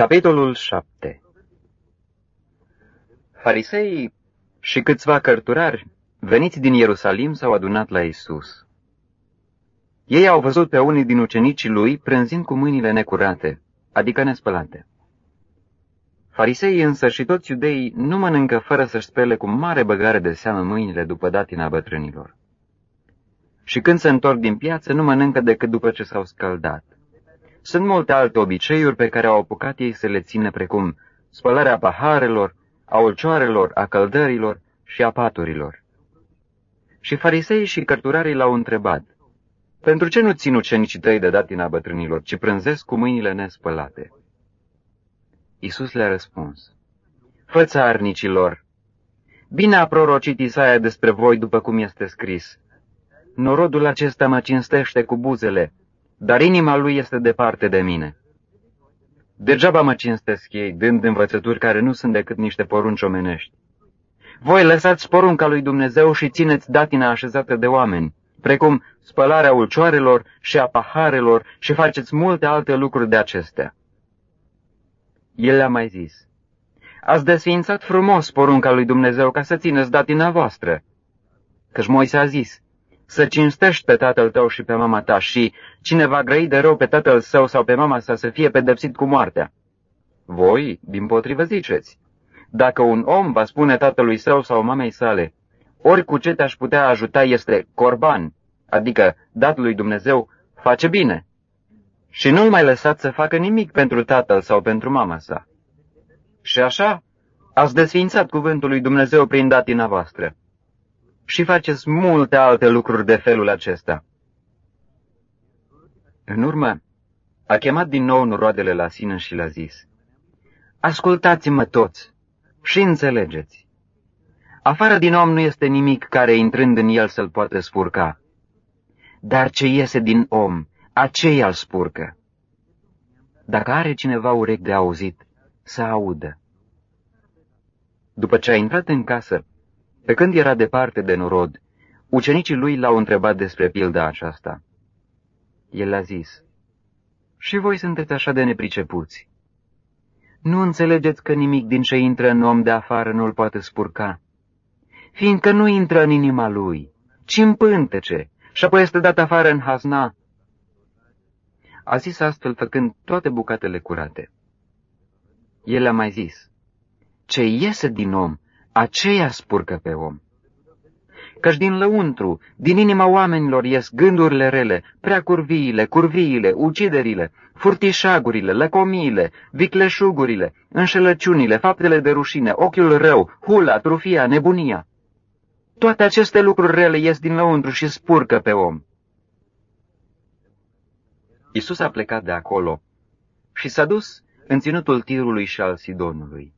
Capitolul 7 Fariseii și câțiva cărturari veniți din Ierusalim s-au adunat la Isus. Ei au văzut pe unii din ucenicii lui prânzind cu mâinile necurate, adică nespălate. Fariseii însă și toți iudeii nu mănâncă fără să-și spele cu mare băgare de seamă mâinile după datina bătrânilor. Și când se întorc din piață, nu mănâncă decât după ce s-au scăldat. Sunt multe alte obiceiuri pe care au apucat ei să le țină, precum spălarea paharelor, a ulcioarelor, a căldărilor și a paturilor. Și fariseii și cărturarii l-au întrebat, Pentru ce nu țin ucenicii tăi de datina bătrânilor, ci prânzesc cu mâinile nespălate? Iisus le-a răspuns, Fățarnicilor, bine a prorocit Isaia despre voi după cum este scris. Norodul acesta mă cinstește cu buzele, dar inima lui este departe de mine. Degeaba mă cinstesc ei, dând învățături care nu sunt decât niște porunci omenești. Voi lăsați porunca lui Dumnezeu și țineți datina așezată de oameni, precum spălarea ulcioarelor și a paharelor și faceți multe alte lucruri de acestea. El le-a mai zis, Ați desființat frumos porunca lui Dumnezeu ca să țineți datina voastră. Căci Moise a zis, să cinstești pe tatăl tău și pe mama ta și cine va grăi de rău pe tatăl său sau pe mama sa să fie pedepsit cu moartea. Voi, din potrivă, ziceți, dacă un om va spune tatălui său sau mamei sale, ori cu ce te-aș putea ajuta este corban, adică dat lui Dumnezeu, face bine. Și nu-l mai lăsați să facă nimic pentru tatăl sau pentru mama sa. Și așa ați desfințat cuvântul lui Dumnezeu prin datina voastră și faceți multe alte lucruri de felul acesta. În urmă, a chemat din nou noroadele la sine și le-a zis, Ascultați-mă toți și înțelegeți. Afară din om nu este nimic care, intrând în el, să-l poată spurca. Dar ce iese din om, aceea îl spurcă. Dacă are cineva urechi de auzit, să audă. După ce a intrat în casă, pe când era departe de norod, ucenicii lui l-au întrebat despre pilda aceasta. El le-a zis, Și voi sunteți așa de nepricepuți. Nu înțelegeți că nimic din ce intră în om de afară nu-l poate spurca, fiindcă nu intră în inima lui, ci în pântece, și apoi este dat afară în hazna. A zis astfel făcând toate bucatele curate. El a mai zis, ce iese din om, aceea spurcă pe om. Căci din lăuntru, din inima oamenilor ies gândurile rele, prea curviile, curviile, uciderile, furtișagurile, lăcomiile, vicleșugurile, înșelăciunile, faptele de rușine, ochiul rău, hula, trufia, nebunia. Toate aceste lucruri rele ies din lăuntru și spurcă pe om. Isus a plecat de acolo și s-a dus în ținutul tirului și al Sidonului.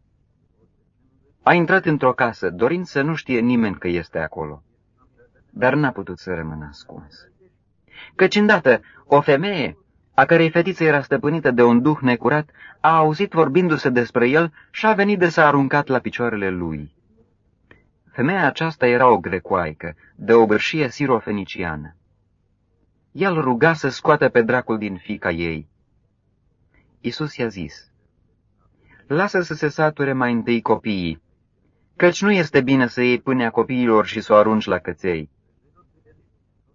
A intrat într-o casă, dorind să nu știe nimeni că este acolo, dar n-a putut să rămână ascuns. Căci îndată o femeie, a cărei fetiță era stăpânită de un duh necurat, a auzit vorbindu-se despre el și a venit de s-a aruncat la picioarele lui. Femeia aceasta era o grecoaică, de o bârșie sirofeniciană. El ruga să scoată pe dracul din fica ei. Isus i-a zis, Lasă să se sature mai întâi copiii, căci nu este bine să iei pâinea copiilor și să o arunci la căței.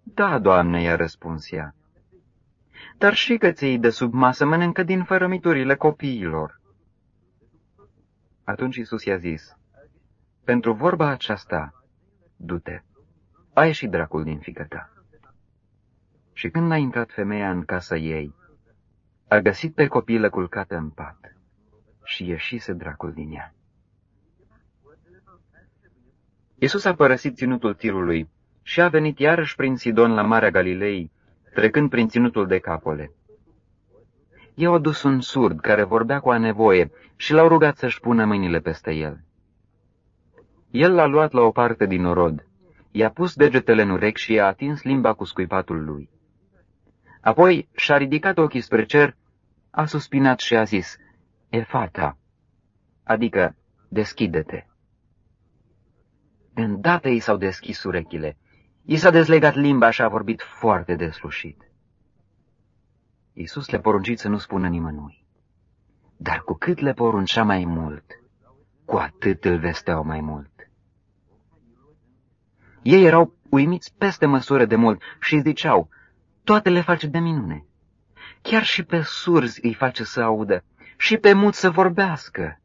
Da, doamne, i-a răspuns ea. Dar și căței de sub masă mănâncă din fărămiturile copiilor. Atunci Isus i-a zis, Pentru vorba aceasta, du-te, a ieșit dracul din fică ta. Și când a intrat femeia în casa ei, a găsit pe copilă culcată în pat și ieșise dracul din ea. Iisus a părăsit ținutul tirului și a venit iarăși prin Sidon la Marea Galilei, trecând prin ținutul de capole. I-au adus un surd care vorbea cu a nevoie și l-au rugat să-și pună mâinile peste el. El l-a luat la o parte din orod, i-a pus degetele în urechi și i-a atins limba cu scuipatul lui. Apoi și-a ridicat ochii spre cer, a suspinat și a zis, Efata, adică deschide-te. Îndată i s-au deschis urechile. I s-a dezlegat limba și a vorbit foarte deslușit. Iisus le poruncit să nu spună nimănui. dar cu cât le poruncea mai mult, cu atât îl vesteau mai mult. Ei erau uimiți peste măsură de mult și ziceau, toate le face de minune. Chiar și pe surzi îi face să audă și pe mut să vorbească.